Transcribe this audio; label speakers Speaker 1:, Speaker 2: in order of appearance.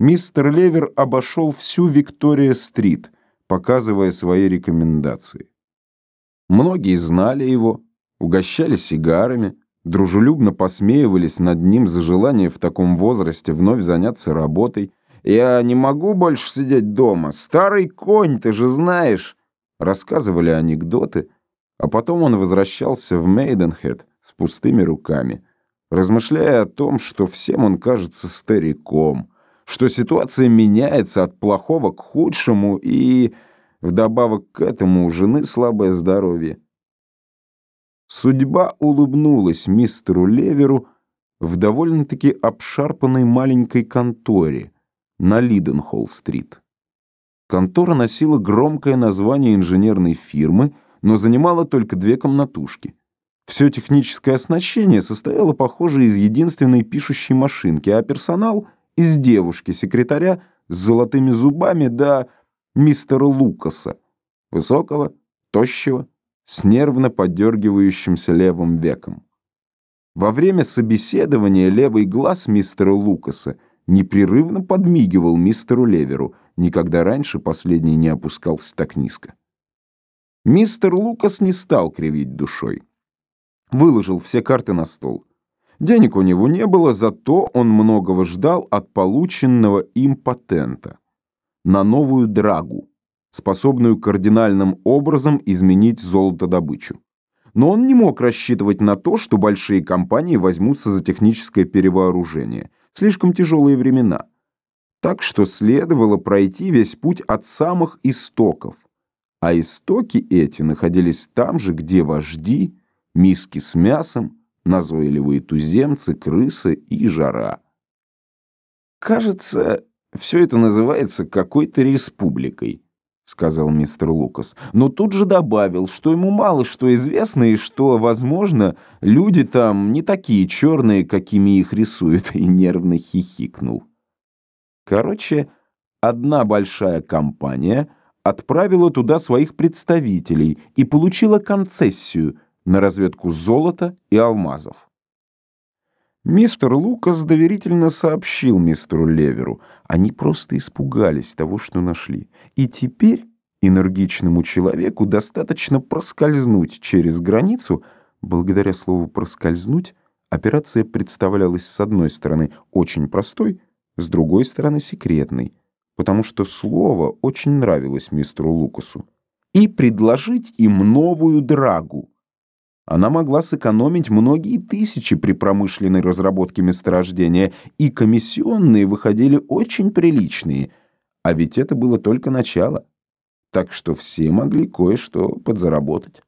Speaker 1: Мистер Левер обошел всю Виктория-стрит, показывая свои рекомендации. Многие знали его, угощали сигарами, дружелюбно посмеивались над ним за желание в таком возрасте вновь заняться работой. «Я не могу больше сидеть дома. Старый конь, ты же знаешь!» Рассказывали анекдоты, а потом он возвращался в Мейденхед с пустыми руками, размышляя о том, что всем он кажется стариком, что ситуация меняется от плохого к худшему и, вдобавок к этому, у жены слабое здоровье. Судьба улыбнулась мистеру Леверу в довольно-таки обшарпанной маленькой конторе на Лиденхолл-стрит. Контора носила громкое название инженерной фирмы, но занимала только две комнатушки. Все техническое оснащение состояло, похоже, из единственной пишущей машинки, а персонал — из девушки-секретаря с золотыми зубами до мистера Лукаса, высокого, тощего, с нервно подергивающимся левым веком. Во время собеседования левый глаз мистера Лукаса непрерывно подмигивал мистеру Леверу, никогда раньше последний не опускался так низко. Мистер Лукас не стал кривить душой. Выложил все карты на стол. Денег у него не было, зато он многого ждал от полученного им патента на новую драгу способную кардинальным образом изменить золотодобычу. Но он не мог рассчитывать на то, что большие компании возьмутся за техническое перевооружение. Слишком тяжелые времена. Так что следовало пройти весь путь от самых истоков. А истоки эти находились там же, где вожди, миски с мясом, назойливые туземцы, крысы и жара. Кажется, все это называется какой-то республикой сказал мистер Лукас, но тут же добавил, что ему мало что известно и что, возможно, люди там не такие черные, какими их рисуют, и нервно хихикнул. Короче, одна большая компания отправила туда своих представителей и получила концессию на разведку золота и алмазов. Мистер Лукас доверительно сообщил мистеру Леверу. Они просто испугались того, что нашли. И теперь энергичному человеку достаточно проскользнуть через границу. Благодаря слову «проскользнуть» операция представлялась с одной стороны очень простой, с другой стороны секретной, потому что слово очень нравилось мистеру Лукасу. И предложить им новую драгу. Она могла сэкономить многие тысячи при промышленной разработке месторождения, и комиссионные выходили очень приличные. А ведь это было только начало. Так что все могли кое-что подзаработать.